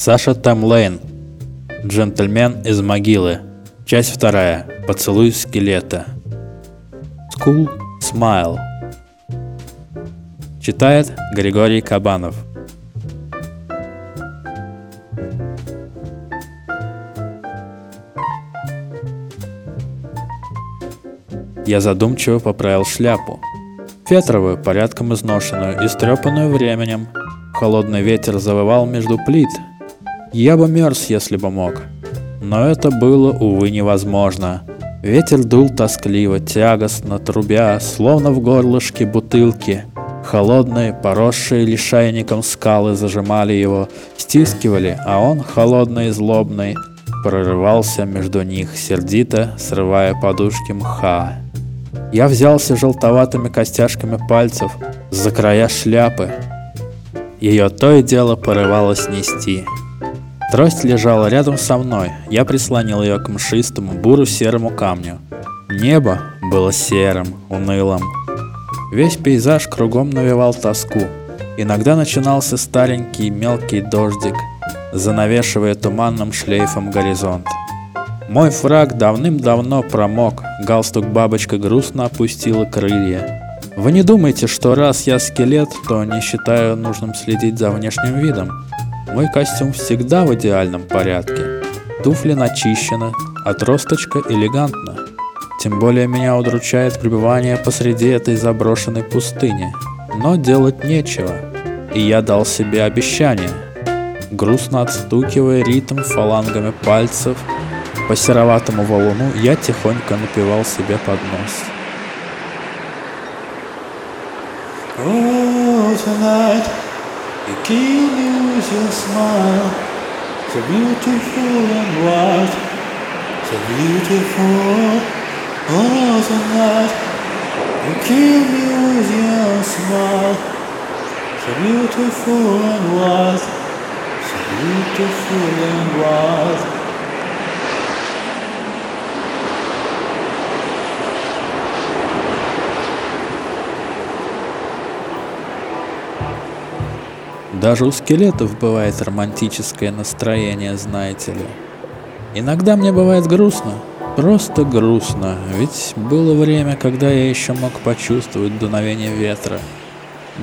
Саша Тамлейн. Джентльмен из могилы. Часть вторая. Поцелуй скелета. School Smile. Читает Григорий Кабанов. Я задумчиво поправил шляпу. Фетровую, порядком изношенную, истрепанную временем. Холодный ветер завывал между плит. Я бы мерз, если бы мог. Но это было, увы, невозможно. Ветер дул тоскливо, тягостно, трубя, словно в горлышке бутылки. Холодные, поросшие лишайником скалы зажимали его, стискивали, а он, холодный и злобный, прорывался между них, сердито срывая подушки мха. Я взялся желтоватыми костяшками пальцев за края шляпы. Ее то и дело порывалось нести. Трость лежала рядом со мной. Я прислонил ее к мшистому, буру-серому камню. Небо было серым, унылым. Весь пейзаж кругом навевал тоску. Иногда начинался старенький мелкий дождик, занавешивая туманным шлейфом горизонт. Мой фраг давным-давно промок, галстук-бабочка грустно опустила крылья. Вы не думайте, что раз я скелет, то не считаю нужным следить за внешним видом. Мой костюм всегда в идеальном порядке. Туфли начищены, отросточка элегантна. Тем более меня удручает пребывание посреди этой заброшенной пустыни. Но делать нечего. И я дал себе обещание. Грустно отстукивая ритм фалангами пальцев, по сероватому валуну я тихонько напевал себе под нос. Oh, tonight you me oh, with your smile, so beautiful and white, so beautiful. Oh, tonight you kill me with your smile, so beautiful and white, so beautiful and white. Даже у скелетов бывает романтическое настроение, знаете ли. Иногда мне бывает грустно, просто грустно, ведь было время, когда я еще мог почувствовать дуновение ветра.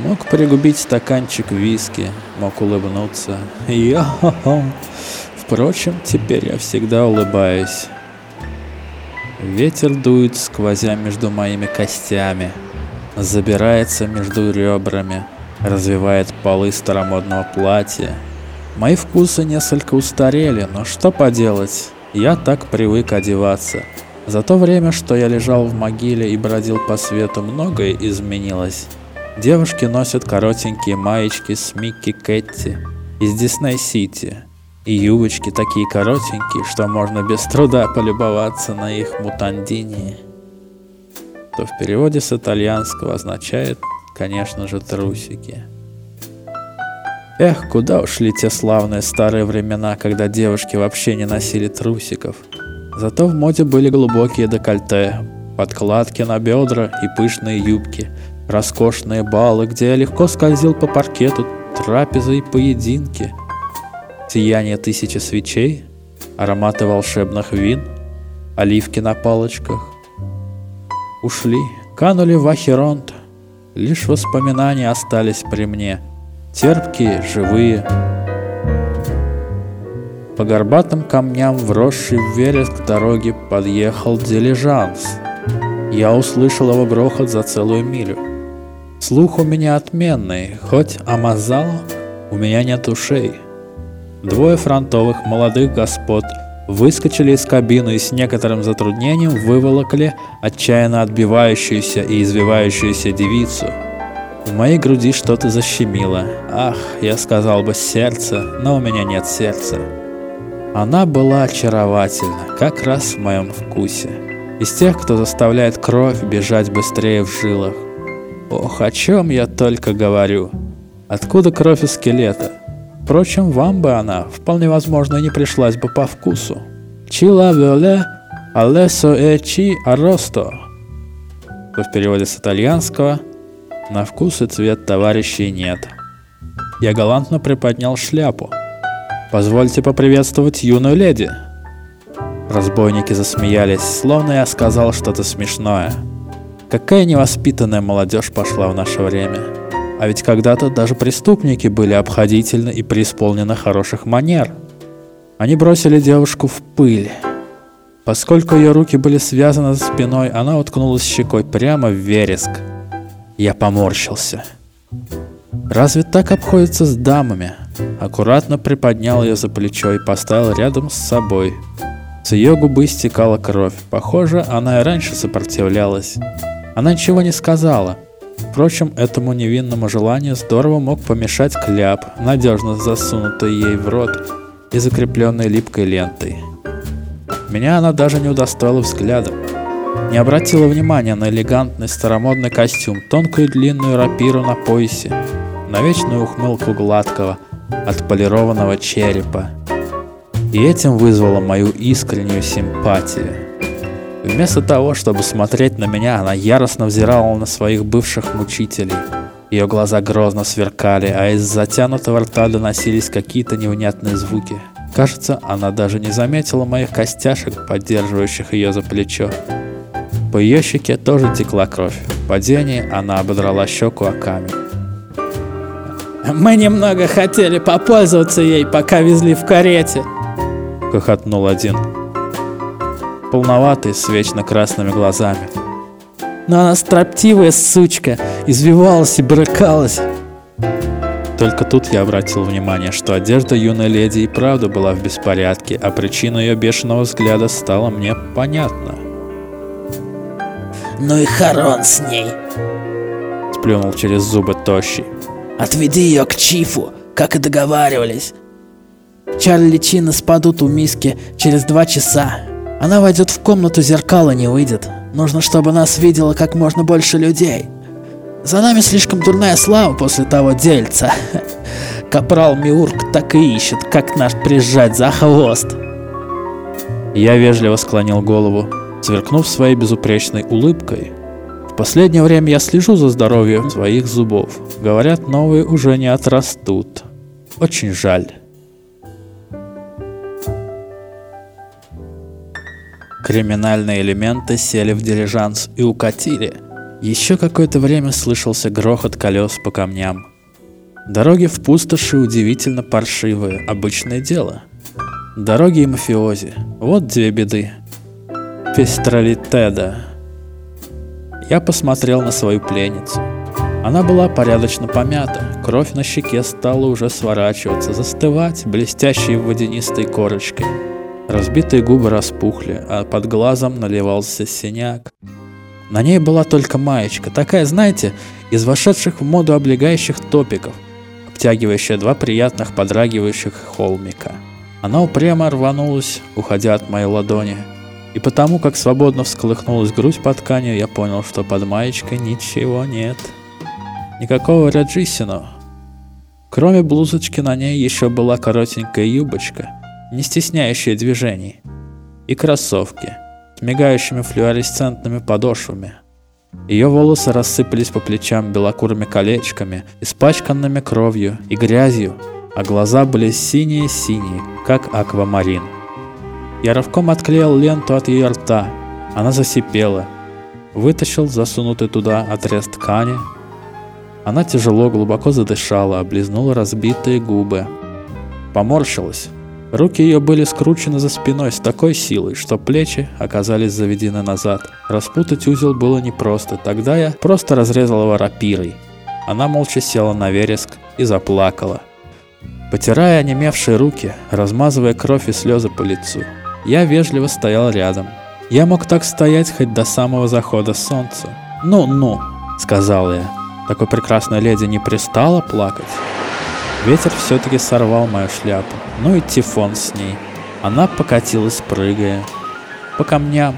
Мог пригубить стаканчик виски, мог улыбнуться. йо Впрочем, теперь я всегда улыбаюсь. Ветер дует, сквозя между моими костями, забирается между ребрами — развивает полы старомодного платья. Мои вкусы несколько устарели, но что поделать, я так привык одеваться. За то время, что я лежал в могиле и бродил по свету, многое изменилось. Девушки носят коротенькие маечки с Микки Кэтти из Дисней-Сити. И юбочки такие коротенькие, что можно без труда полюбоваться на их мутандинии. То в переводе с итальянского означает конечно же, трусики. Эх, куда ушли те славные старые времена, когда девушки вообще не носили трусиков. Зато в моде были глубокие декольте, подкладки на бедра и пышные юбки, роскошные балы, где я легко скользил по паркету, трапезы и поединки, сияние тысячи свечей, ароматы волшебных вин, оливки на палочках. Ушли, канули в Ахеронт, Лишь воспоминания остались при мне, терпкие, живые. По горбатым камням, вросший в вереск дороги, подъехал дилижанс. Я услышал его грохот за целую милю. Слух у меня отменный, хоть амазал, у меня нет ушей. Двое фронтовых молодых господ – выскочили из кабины и с некоторым затруднением выволокли отчаянно отбивающуюся и извивающуюся девицу. В моей груди что-то защемило. Ах, я сказал бы сердце, но у меня нет сердца. Она была очаровательна, как раз в моем вкусе. Из тех, кто заставляет кровь бежать быстрее в жилах. Ох, о чем я только говорю. Откуда кровь у скелета? Впрочем, вам бы она, вполне возможно, не пришлась бы по вкусу. Чила веле алесо э чи аросто. В переводе с итальянского «На вкус и цвет товарищей нет». Я галантно приподнял шляпу. Позвольте поприветствовать юную леди. Разбойники засмеялись, словно я сказал что-то смешное. Какая невоспитанная молодежь пошла в наше время. А ведь когда-то даже преступники были обходительны и преисполнены хороших манер. Они бросили девушку в пыль. Поскольку ее руки были связаны за спиной, она уткнулась щекой прямо в вереск. Я поморщился. Разве так обходится с дамами? Аккуратно приподнял ее за плечо и поставил рядом с собой. С ее губы стекала кровь. Похоже, она и раньше сопротивлялась. Она ничего не сказала. Впрочем, этому невинному желанию здорово мог помешать кляп, надежно засунутый ей в рот и закрепленный липкой лентой. Меня она даже не удостоила взглядом. Не обратила внимания на элегантный старомодный костюм, тонкую длинную рапиру на поясе, на вечную ухмылку гладкого, отполированного черепа. И этим вызвала мою искреннюю симпатию. Вместо того, чтобы смотреть на меня, она яростно взирала на своих бывших мучителей. Ее глаза грозно сверкали, а из затянутого рта доносились какие-то невнятные звуки. Кажется, она даже не заметила моих костяшек, поддерживающих ее за плечо. По ее щеке тоже текла кровь. В падении она ободрала щеку о камень. «Мы немного хотели попользоваться ей, пока везли в карете», — хохотнул один. Полноватый, с вечно красными глазами. «Но она строптивая сучка, извивалась и брыкалась». Только тут я обратил внимание, что одежда юной леди и правда была в беспорядке, а причина ее бешеного взгляда стала мне понятна. «Ну и хорон с ней!» Сплюнул через зубы тощий. Отведи ее к Чифу, как и договаривались. Чарли Чина спадут у миски через два часа. Она войдет в комнату, зеркало не выйдет. Нужно, чтобы нас видело как можно больше людей. За нами слишком дурная слава после того дельца. Капрал Миурк так и ищет, как нас прижать за хвост. Я вежливо склонил голову, сверкнув своей безупречной улыбкой. В последнее время я слежу за здоровьем своих зубов. Говорят, новые уже не отрастут. Очень жаль. Криминальные элементы сели в дилижанс и укатили. Еще какое-то время слышался грохот колес по камням. Дороги в пустоши удивительно паршивые, обычное дело. Дороги и мафиози. Вот две беды. Пестралитеда. Я посмотрел на свою пленницу. Она была порядочно помята, кровь на щеке стала уже сворачиваться, застывать, блестящей водянистой корочкой. Разбитые губы распухли, а под глазом наливался синяк. На ней была только маечка, такая, знаете, из вошедших в моду облегающих топиков, обтягивающая два приятных подрагивающих холмика. Она упрямо рванулась, уходя от моей ладони, и потому, как свободно всколыхнулась грудь под тканью, я понял, что под маечкой ничего нет. Никакого Раджисино. Кроме блузочки на ней еще была коротенькая юбочка, не стесняющая движений, и кроссовки с мигающими флюоресцентными подошвами. Ее волосы рассыпались по плечам белокурыми колечками, испачканными кровью и грязью, а глаза были синие-синие, как аквамарин. Я рывком отклеил ленту от ее рта. Она засипела. Вытащил засунутый туда отрез ткани. Она тяжело, глубоко задышала, облизнула разбитые губы. Поморщилась. Руки ее были скручены за спиной с такой силой, что плечи оказались заведены назад. Распутать узел было непросто, тогда я просто разрезал его рапирой. Она молча села на вереск и заплакала. Потирая онемевшие руки, размазывая кровь и слезы по лицу, я вежливо стоял рядом. Я мог так стоять хоть до самого захода солнца. «Ну-ну», — сказал я. Такой прекрасной леди не пристала плакать. Ветер все-таки сорвал мою шляпу. Ну и тифон с ней. Она покатилась, прыгая. По камням.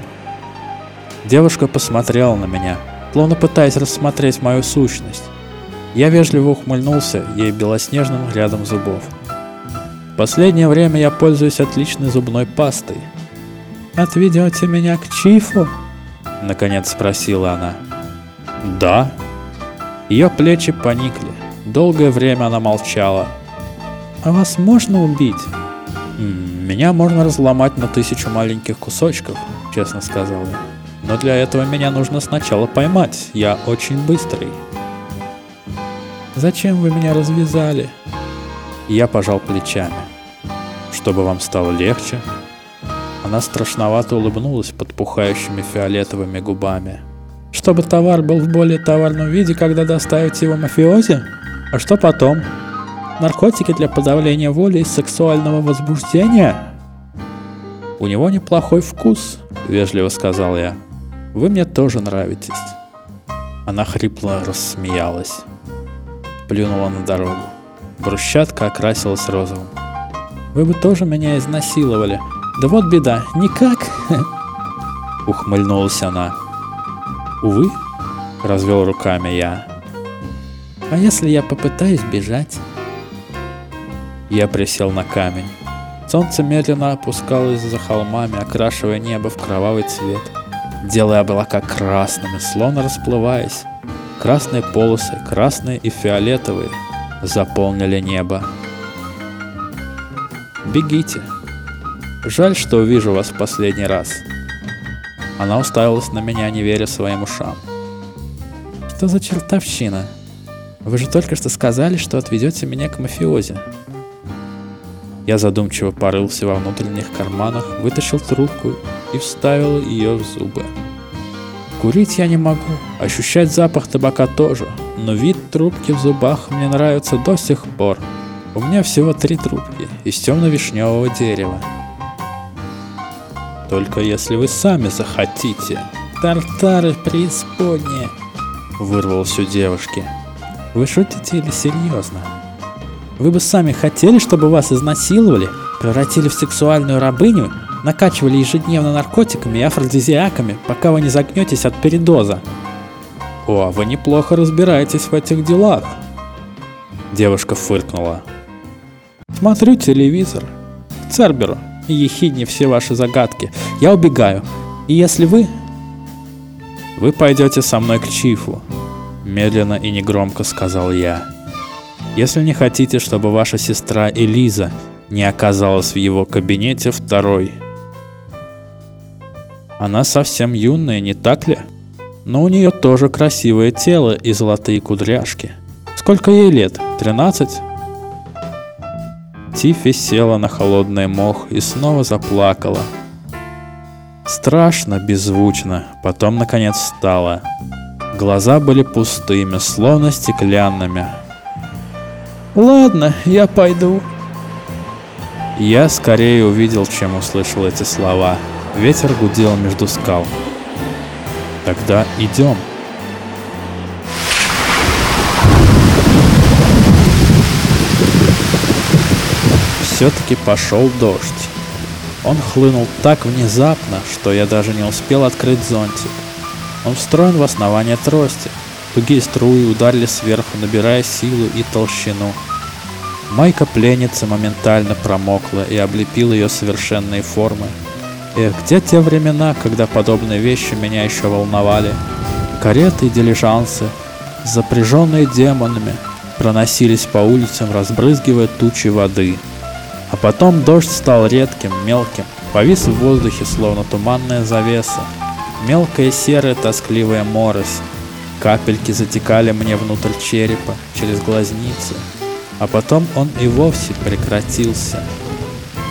Девушка посмотрела на меня, словно пытаясь рассмотреть мою сущность. Я вежливо ухмыльнулся ей белоснежным рядом зубов последнее время я пользуюсь отличной зубной пастой. «Отведете меня к Чифу?» — наконец спросила она. «Да». Ее плечи поникли. Долгое время она молчала. «А вас можно убить?» «Меня можно разломать на тысячу маленьких кусочков», — честно сказал я. «Но для этого меня нужно сначала поймать. Я очень быстрый». «Зачем вы меня развязали?» Я пожал плечами. «Чтобы вам стало легче». Она страшновато улыбнулась под пухающими фиолетовыми губами. «Чтобы товар был в более товарном виде, когда доставите его мафиози? А что потом? Наркотики для подавления воли и сексуального возбуждения?» «У него неплохой вкус», — вежливо сказал я. «Вы мне тоже нравитесь». Она хрипло рассмеялась. Плюнула на дорогу. Брусчатка окрасилась розовым. «Вы бы тоже меня изнасиловали. Да вот беда, никак!» Ухмыльнулась она. «Увы», — развел руками я. «А если я попытаюсь бежать?» Я присел на камень. Солнце медленно опускалось за холмами, окрашивая небо в кровавый цвет, делая облака красными, словно расплываясь. Красные полосы, красные и фиолетовые, заполнили небо. «Бегите. Жаль, что увижу вас в последний раз». Она уставилась на меня, не веря своим ушам. «Что за чертовщина? Вы же только что сказали, что отведете меня к мафиозе». Я задумчиво порылся во внутренних карманах, вытащил трубку и вставил ее в зубы. Курить я не могу, ощущать запах табака тоже, но вид трубки в зубах мне нравится до сих пор. У меня всего три трубки из темно-вишневого дерева. Только если вы сами захотите. Тартары преисподние, вырвалось у девушки. Вы шутите или серьезно? Вы бы сами хотели, чтобы вас изнасиловали, превратили в сексуальную рабыню, накачивали ежедневно наркотиками и афродизиаками, пока вы не загнетесь от передоза. О, вы неплохо разбираетесь в этих делах. Девушка фыркнула. Смотрю телевизор. Церберу. И ехидни все ваши загадки. Я убегаю. И если вы... Вы пойдете со мной к Чифу. Медленно и негромко сказал я. Если не хотите, чтобы ваша сестра Элиза не оказалась в его кабинете второй. Она совсем юная, не так ли? Но у нее тоже красивое тело и золотые кудряшки. Сколько ей лет? Тринадцать? Тифи села на холодный мох и снова заплакала. Страшно, беззвучно, потом наконец встала. Глаза были пустыми, словно стеклянными, Ладно, я пойду. Я скорее увидел, чем услышал эти слова. Ветер гудел между скал. Тогда идем. Все-таки пошел дождь. Он хлынул так внезапно, что я даже не успел открыть зонтик. Он встроен в основание трости. Тугие струи ударили сверху, набирая силу и толщину. Майка пленницы моментально промокла и облепила ее совершенные формы. Эх, где те времена, когда подобные вещи меня еще волновали? Кареты и дилижансы, запряженные демонами, проносились по улицам, разбрызгивая тучи воды. А потом дождь стал редким, мелким, повис в воздухе, словно туманная завеса. Мелкая серая тоскливая морось. Капельки затекали мне внутрь черепа, через глазницы, а потом он и вовсе прекратился.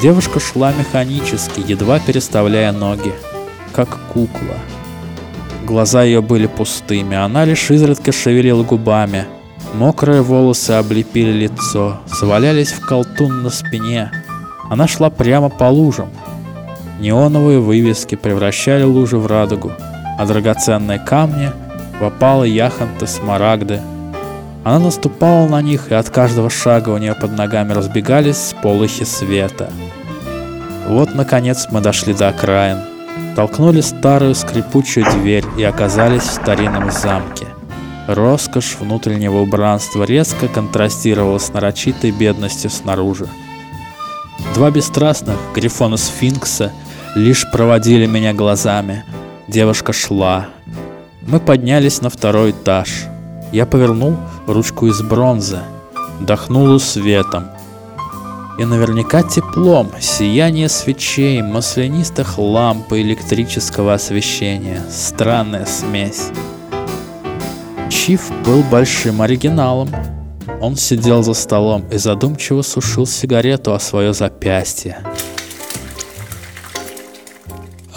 Девушка шла механически, едва переставляя ноги, как кукла. Глаза ее были пустыми, она лишь изредка шевелила губами. Мокрые волосы облепили лицо, свалялись в колтун на спине. Она шла прямо по лужам. Неоновые вывески превращали лужи в радугу, а драгоценные камни в опалы яхонты смарагды она наступала на них, и от каждого шага у нее под ногами разбегались сполохи света. Вот, наконец, мы дошли до окраин. Толкнули старую скрипучую дверь и оказались в старинном замке. Роскошь внутреннего убранства резко контрастировала с нарочитой бедностью снаружи. Два бесстрастных грифона сфинкса лишь проводили меня глазами. Девушка шла. Мы поднялись на второй этаж. Я повернул ручку из бронзы, дохнула светом. И наверняка теплом, сияние свечей, маслянистых ламп и электрического освещения. Странная смесь. Чиф был большим оригиналом. Он сидел за столом и задумчиво сушил сигарету о свое запястье.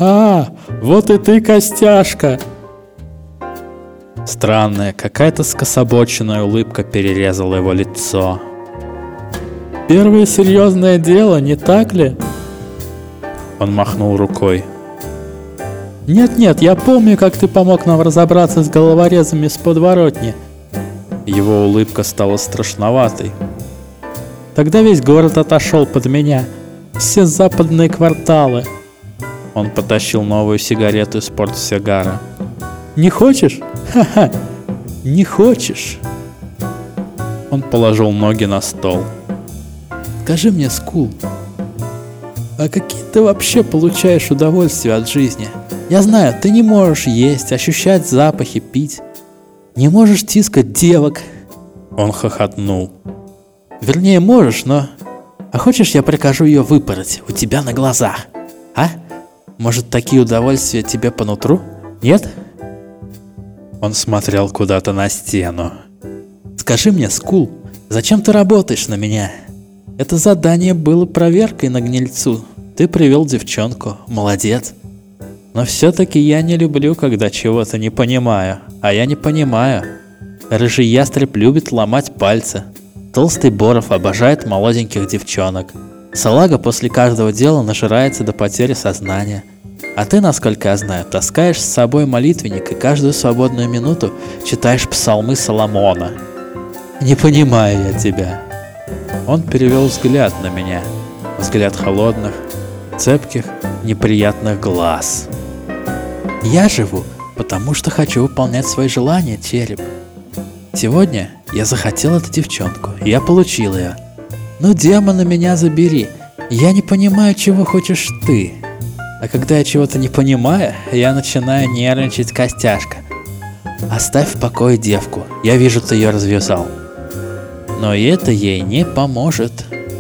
А, вот и ты, Костяшка. Странная, какая-то скособоченная улыбка перерезала его лицо. Первое серьезное дело, не так ли? Он махнул рукой. Нет-нет, я помню, как ты помог нам разобраться с головорезами с подворотни. Его улыбка стала страшноватой. Тогда весь город отошел под меня. Все западные кварталы. Он потащил новую сигарету из портсигара. Не хочешь? Ха-ха. Не хочешь? Он положил ноги на стол. Скажи мне, Скул, а какое ты вообще получаешь удовольствие от жизни? Я знаю, ты не можешь есть, ощущать запахи, пить. Не можешь тискать девок. Он хохотнул. Вернее, можешь, но... А хочешь, я прикажу ее выпороть у тебя на глазах? А? Может, такие удовольствия тебе по нутру? Нет? Он смотрел куда-то на стену. Скажи мне, Скул, зачем ты работаешь на меня? Это задание было проверкой на гнильцу. Ты привел девчонку, молодец. Но все-таки я не люблю, когда чего-то не понимаю. А я не понимаю. Рыжий ястреб любит ломать пальцы. Толстый Боров обожает молоденьких девчонок. Салага после каждого дела нажирается до потери сознания. А ты, насколько я знаю, таскаешь с собой молитвенник и каждую свободную минуту читаешь псалмы Соломона. Не понимаю я тебя. Он перевел взгляд на меня. Взгляд холодных, цепких, неприятных глаз. Я живу, потому что хочу выполнять свои желания, череп. Сегодня я захотел эту девчонку, и я получил ее. Ну, демона меня забери. Я не понимаю, чего хочешь ты. А когда я чего-то не понимаю, я начинаю нервничать костяшка. Оставь в покое девку, я вижу, ты ее развязал. Но и это ей не поможет.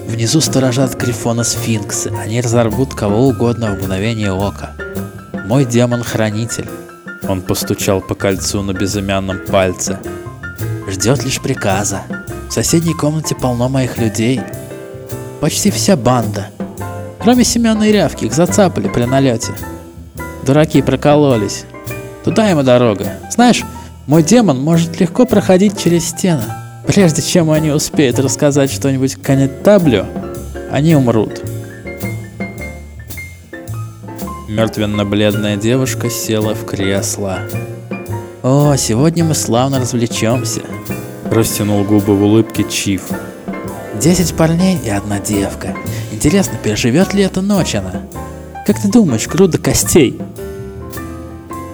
Внизу сторожат грифона сфинксы, они разорвут кого угодно в мгновение ока. Мой демон-хранитель. Он постучал по кольцу на безымянном пальце. Ждет лишь приказа. В соседней комнате полно моих людей. Почти вся банда. Кроме семенной рявки, их зацапали при налете. Дураки прокололись. Туда ему дорога. Знаешь, мой демон может легко проходить через стены. Прежде чем они успеют рассказать что-нибудь конетаблю, они умрут. Мертвенно-бледная девушка села в кресло. «О, сегодня мы славно развлечемся», — растянул губы в улыбке Чиф. «Десять парней и одна девка. Интересно, переживет ли эта ночь она? Как ты думаешь, груда костей?»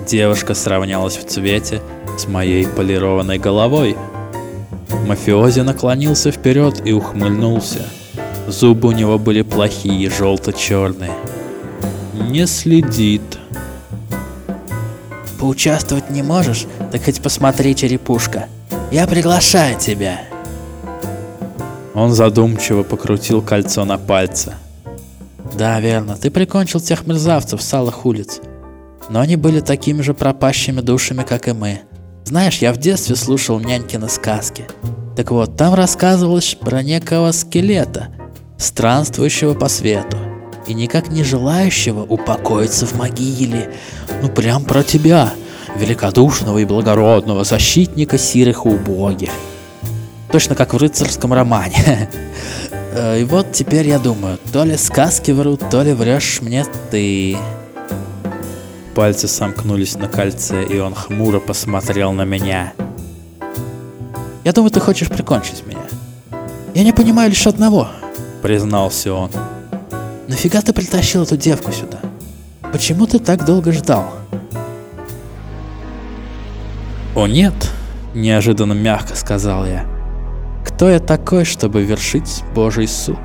Девушка сравнялась в цвете с моей полированной головой. Мафиози наклонился вперед и ухмыльнулся. Зубы у него были плохие, желто-черные. Не следит. Поучаствовать не можешь? Так хоть посмотри, черепушка. Я приглашаю тебя. Он задумчиво покрутил кольцо на пальце. Да, верно, ты прикончил тех мерзавцев с алых улиц. Но они были такими же пропащими душами, как и мы. Знаешь, я в детстве слушал нянькины сказки. Так вот, там рассказывалось про некого скелета, странствующего по свету, и никак не желающего упокоиться в могиле. Ну прям про тебя, великодушного и благородного защитника сирых и убогих. Точно как в рыцарском романе. И вот теперь я думаю, то ли сказки врут, то ли врешь мне ты. Пальцы сомкнулись на кольце, и он хмуро посмотрел на меня. «Я думаю, ты хочешь прикончить меня. Я не понимаю лишь одного», — признался он. «Нафига ты притащил эту девку сюда? Почему ты так долго ждал?» «О нет», — неожиданно мягко сказал я. «Кто я такой, чтобы вершить Божий суд?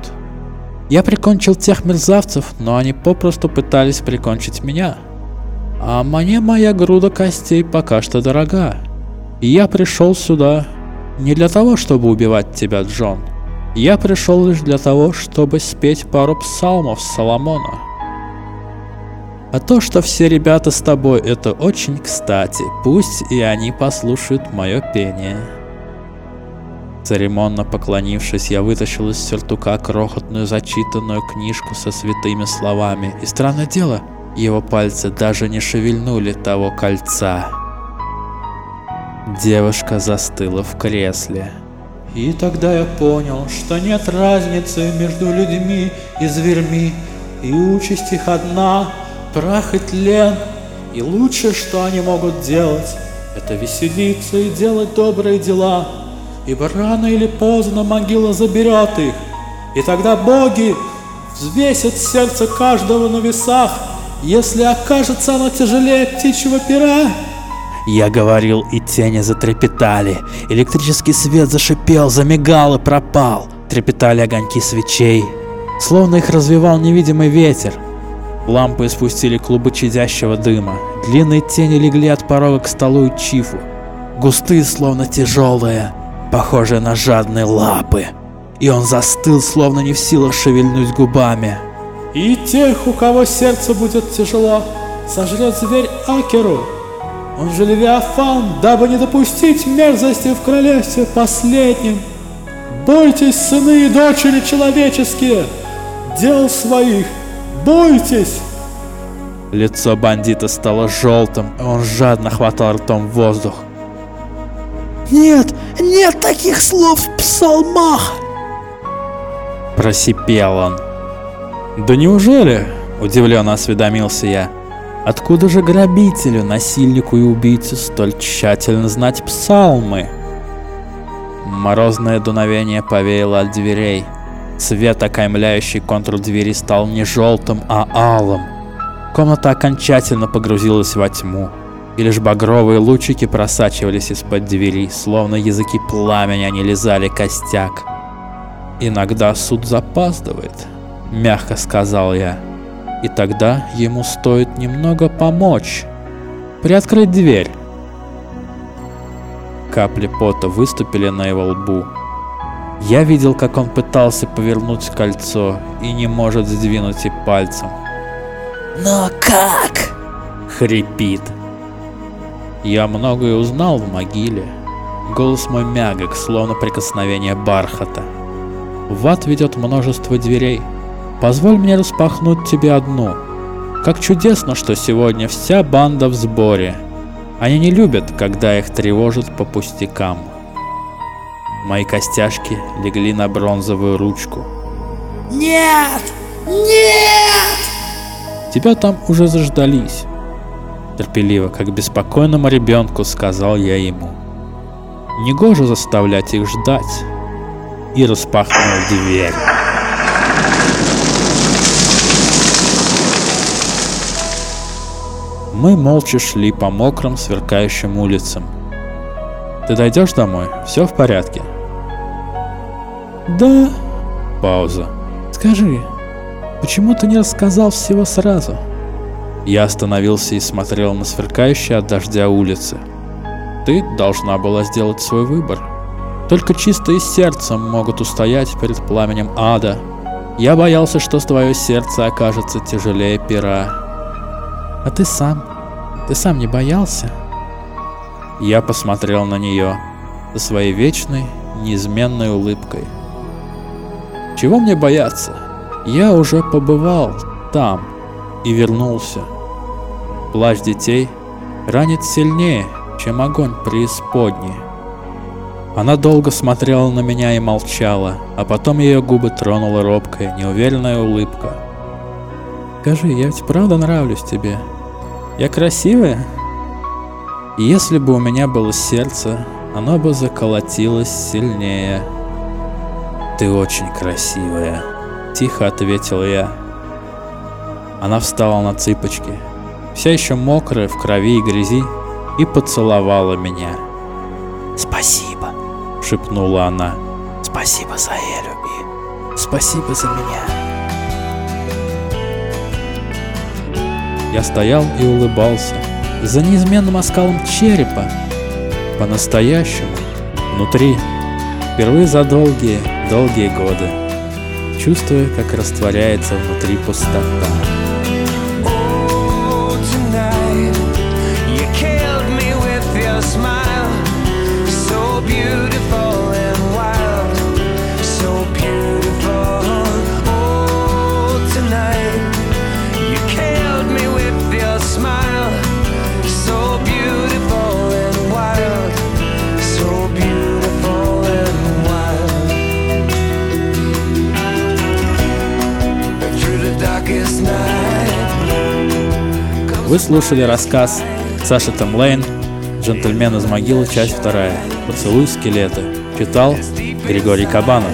Я прикончил тех мерзавцев, но они попросту пытались прикончить меня». А мне моя груда костей пока что дорога. И я пришел сюда не для того, чтобы убивать тебя, Джон. Я пришел лишь для того, чтобы спеть пару псалмов Соломона. А то, что все ребята с тобой, это очень кстати. Пусть и они послушают мое пение. Церемонно поклонившись, я вытащил из сюртука крохотную зачитанную книжку со святыми словами. И странное дело, его пальцы даже не шевельнули того кольца. Девушка застыла в кресле. И тогда я понял, что нет разницы между людьми и зверьми, и участь их одна, прах и тлен, и лучшее, что они могут делать, это веселиться и делать добрые дела, ибо рано или поздно могила заберет их, и тогда боги взвесят сердце каждого на весах, если окажется оно тяжелее птичьего пера, я говорил, и тени затрепетали. Электрический свет зашипел, замигал и пропал. Трепетали огоньки свечей, словно их развивал невидимый ветер. Лампы испустили клубы чадящего дыма. Длинные тени легли от порога к столу и чифу. Густые, словно тяжелые, похожие на жадные лапы. И он застыл, словно не в силах шевельнуть губами. «И тех, у кого сердце будет тяжело, сожрет зверь Акеру», он же Левиафан, дабы не допустить мерзости в королевстве последнем. Бойтесь, сыны и дочери человеческие, дел своих, бойтесь!» Лицо бандита стало желтым, и он жадно хватал ртом воздух. «Нет, нет таких слов в псалмах!» Просипел он. «Да неужели?» – удивленно осведомился я. Откуда же грабителю, насильнику и убийце столь тщательно знать псалмы? Морозное дуновение повеяло от дверей. Цвет, окаймляющий контур двери, стал не желтым, а алым. Комната окончательно погрузилась во тьму, и лишь багровые лучики просачивались из-под двери, словно языки пламени они лизали костяк. «Иногда суд запаздывает», — мягко сказал я и тогда ему стоит немного помочь. Приоткрыть дверь. Капли пота выступили на его лбу. Я видел, как он пытался повернуть кольцо и не может сдвинуть и пальцем. «Но как?» — хрипит. Я многое узнал в могиле. Голос мой мягок, словно прикосновение бархата. В ад ведет множество дверей. Позволь мне распахнуть тебе одну. Как чудесно, что сегодня вся банда в сборе. Они не любят, когда их тревожат по пустякам. Мои костяшки легли на бронзовую ручку. Нет! Нет! Тебя там уже заждались. Терпеливо, как беспокойному ребенку, сказал я ему. Негоже заставлять их ждать. И распахнул дверь. Мы молча шли по мокрым, сверкающим улицам. Ты дойдешь домой? Все в порядке? Да. Пауза. Скажи, почему ты не рассказал всего сразу? Я остановился и смотрел на сверкающие от дождя улицы. Ты должна была сделать свой выбор. Только чистые сердцем могут устоять перед пламенем ада. Я боялся, что твое сердце окажется тяжелее пера. А ты сам? Ты сам не боялся? Я посмотрел на нее со своей вечной, неизменной улыбкой. Чего мне бояться? Я уже побывал там и вернулся. Плач детей ранит сильнее, чем огонь преисподней. Она долго смотрела на меня и молчала, а потом ее губы тронула робкая, неуверенная улыбка. «Скажи, я ведь правда нравлюсь тебе?» Я красивая? Если бы у меня было сердце, оно бы заколотилось сильнее. Ты очень красивая, тихо ответил я. Она встала на цыпочки, вся еще мокрая в крови и грязи, и поцеловала меня. «Спасибо», — шепнула она. «Спасибо за Элю и спасибо за меня». Я стоял и улыбался за неизменным оскалом черепа, по-настоящему, внутри, впервые за долгие, долгие годы, чувствуя, как растворяется внутри пустота. Вы слушали рассказ Саши Темлейн «Джентльмен из могилы. Часть вторая. Поцелуй скелета». Читал Григорий Кабанов.